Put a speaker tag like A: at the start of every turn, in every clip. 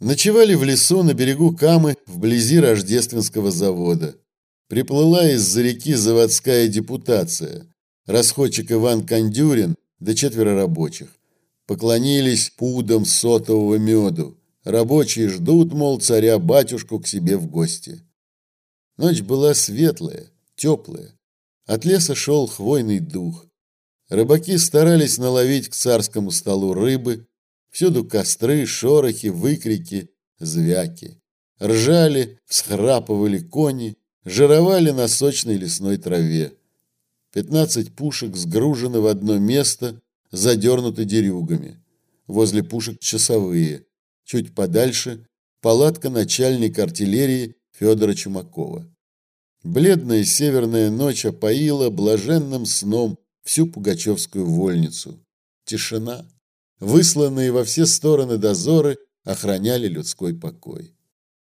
A: Ночевали в лесу на берегу Камы вблизи Рождественского завода. Приплыла из-за реки заводская депутация. Расходчик Иван Кондюрин да четверо рабочих. Поклонились пудам сотового меду. Рабочие ждут, мол, царя-батюшку к себе в гости. Ночь была светлая, теплая. От леса шел хвойный дух. Рыбаки старались наловить к царскому столу рыбы, Всюду костры, шорохи, выкрики, звяки. Ржали, всхрапывали кони, жировали на сочной лесной траве. Пятнадцать пушек сгружены в одно место, задернуты дерюгами. Возле пушек часовые. Чуть подальше палатка начальника артиллерии Федора Чумакова. Бледная северная ночь опоила блаженным сном всю Пугачевскую вольницу. Тишина. Высланные во все стороны дозоры охраняли людской покой.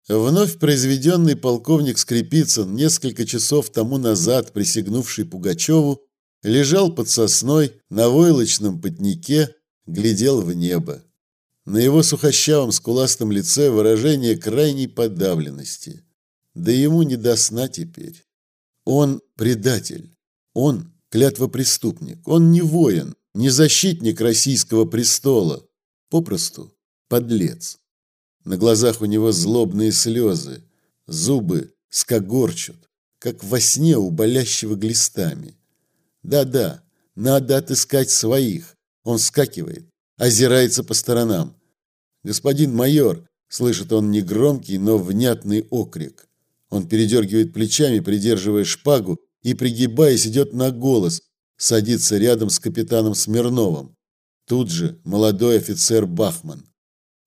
A: Вновь произведенный полковник Скрипицын, несколько часов тому назад присягнувший Пугачеву, лежал под сосной на войлочном потнике, глядел в небо. На его сухощавом скуластом лице выражение крайней подавленности. Да ему не до сна теперь. Он предатель. Он клятвопреступник. Он не воин не защитник российского престола, попросту подлец. На глазах у него злобные слезы, зубы скогорчут, как во сне у болящего глистами. Да-да, надо отыскать своих. Он скакивает, озирается по сторонам. «Господин майор!» – слышит он негромкий, но внятный окрик. Он передергивает плечами, придерживая шпагу, и, пригибаясь, идет на голос, садится рядом с капитаном Смирновым. Тут же молодой офицер Бахман.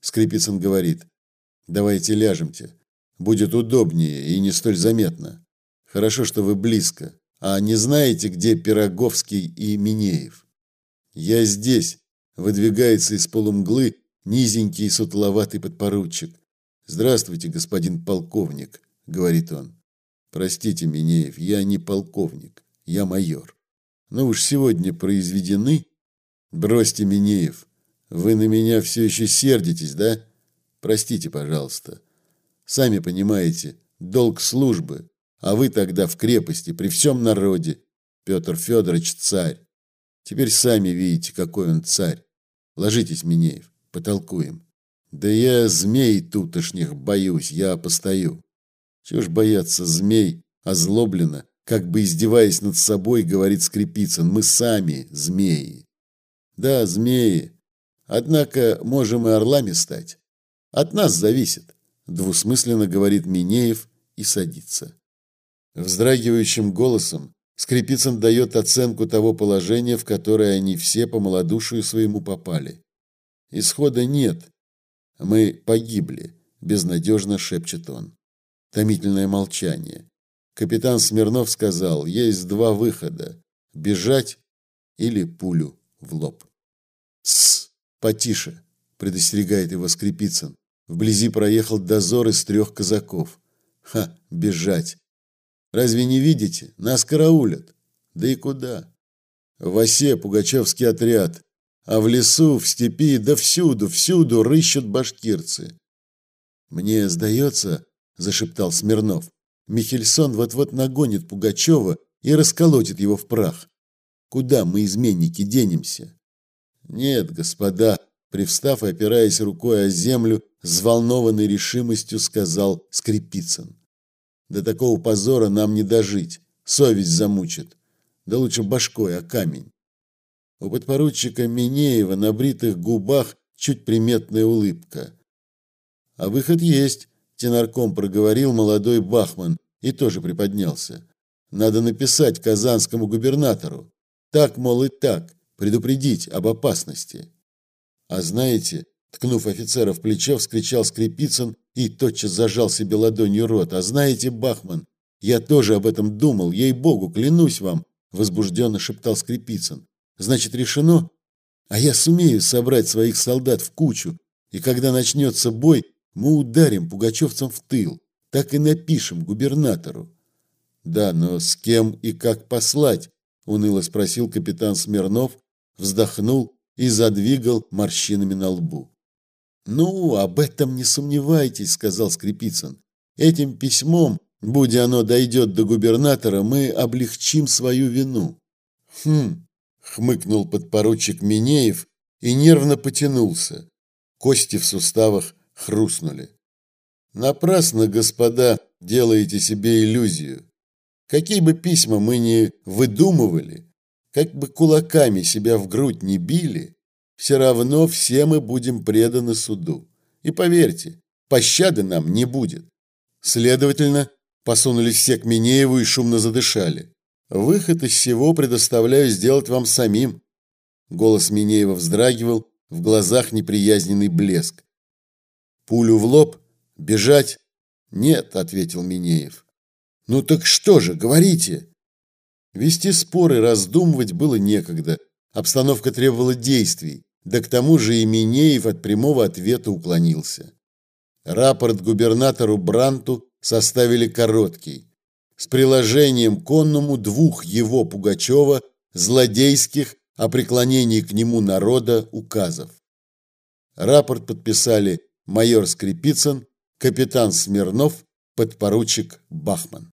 A: Скрипицын говорит, давайте ляжемте. Будет удобнее и не столь заметно. Хорошо, что вы близко. А не знаете, где Пироговский и Минеев? Я здесь. Выдвигается из полумглы низенький сутловатый подпоручик. «Здравствуйте, господин полковник», — говорит он. «Простите, Минеев, я не полковник, я майор». Но уж сегодня произведены. Бросьте, Минеев, вы на меня все еще сердитесь, да? Простите, пожалуйста. Сами понимаете, долг службы, а вы тогда в крепости при всем народе. Петр Федорович царь. Теперь сами видите, какой он царь. Ложитесь, Минеев, потолкуем. Да я змей тутошних боюсь, я постою. Чего ж бояться змей, озлобленно, как бы издеваясь над собой, говорит Скрипицын, мы сами змеи. Да, змеи. Однако можем и орлами стать. От нас зависит, двусмысленно говорит Минеев и садится. Вздрагивающим голосом Скрипицын дает оценку того положения, в которое они все по малодушию своему попали. Исхода нет. Мы погибли, безнадежно шепчет он. Томительное молчание. Капитан Смирнов сказал, есть два выхода – бежать или пулю в лоб. «Тссс, потише!» – предостерегает его Скрипицын. Вблизи проехал дозор из трех казаков. «Ха, бежать! Разве не видите? Нас караулят. Да и куда? В осе пугачевский отряд, а в лесу, в степи, да всюду, всюду рыщут башкирцы». «Мне сдается, – зашептал Смирнов, Михельсон вот-вот нагонит Пугачева и расколотит его в прах. Куда мы, изменники, денемся? Нет, господа, привстав и опираясь рукой о землю, взволнованной решимостью сказал Скрипицын. До такого позора нам не дожить, совесть замучит. Да лучше башкой о камень. У подпоручика Минеева на бритых губах чуть приметная улыбка. А выход есть, Тенарком проговорил молодой Бахман и тоже приподнялся. Надо написать казанскому губернатору. Так, мол, и так, предупредить об опасности. А знаете, ткнув офицера в плечо, вскричал Скрипицын и тотчас зажал себе ладонью рот. А знаете, Бахман, я тоже об этом думал, ей-богу, клянусь вам, возбужденно шептал Скрипицын. Значит, решено? А я сумею собрать своих солдат в кучу, и когда начнется бой, мы ударим пугачевцам в тыл, так и напишем губернатору. Да, но с кем и как послать? Уныло спросил капитан Смирнов, вздохнул и задвигал морщинами на лбу. Ну, об этом не сомневайтесь, сказал Скрипицын. Этим письмом, будь оно дойдет до губернатора, мы облегчим свою вину. Хм, хмыкнул подпоручик Минеев и нервно потянулся. Кости в суставах хрустнули. Напрасно, господа, делаете себе иллюзию. Какие бы письма мы ни выдумывали, как бы кулаками себя в грудь не били, все равно все мы будем преданы суду. И поверьте, пощады нам не будет. Следовательно, посунулись все к Минееву и шумно задышали. Выход из всего предоставляю сделать вам самим. Голос Минеева вздрагивал, в глазах неприязненный блеск. Пулю в лоб? Бежать? Нет, ответил Минеев. Ну так что же, говорите. Вести споры, раздумывать было некогда. Обстановка требовала действий, да к тому же и Минеев от прямого ответа уклонился. Рапорт губернатору Бранту составили короткий, с приложением конному двух его Пугачева злодейских о преклонении к нему народа указов. Рапорт подписали майор Скрипицын, капитан Смирнов, подпоручик Бахман.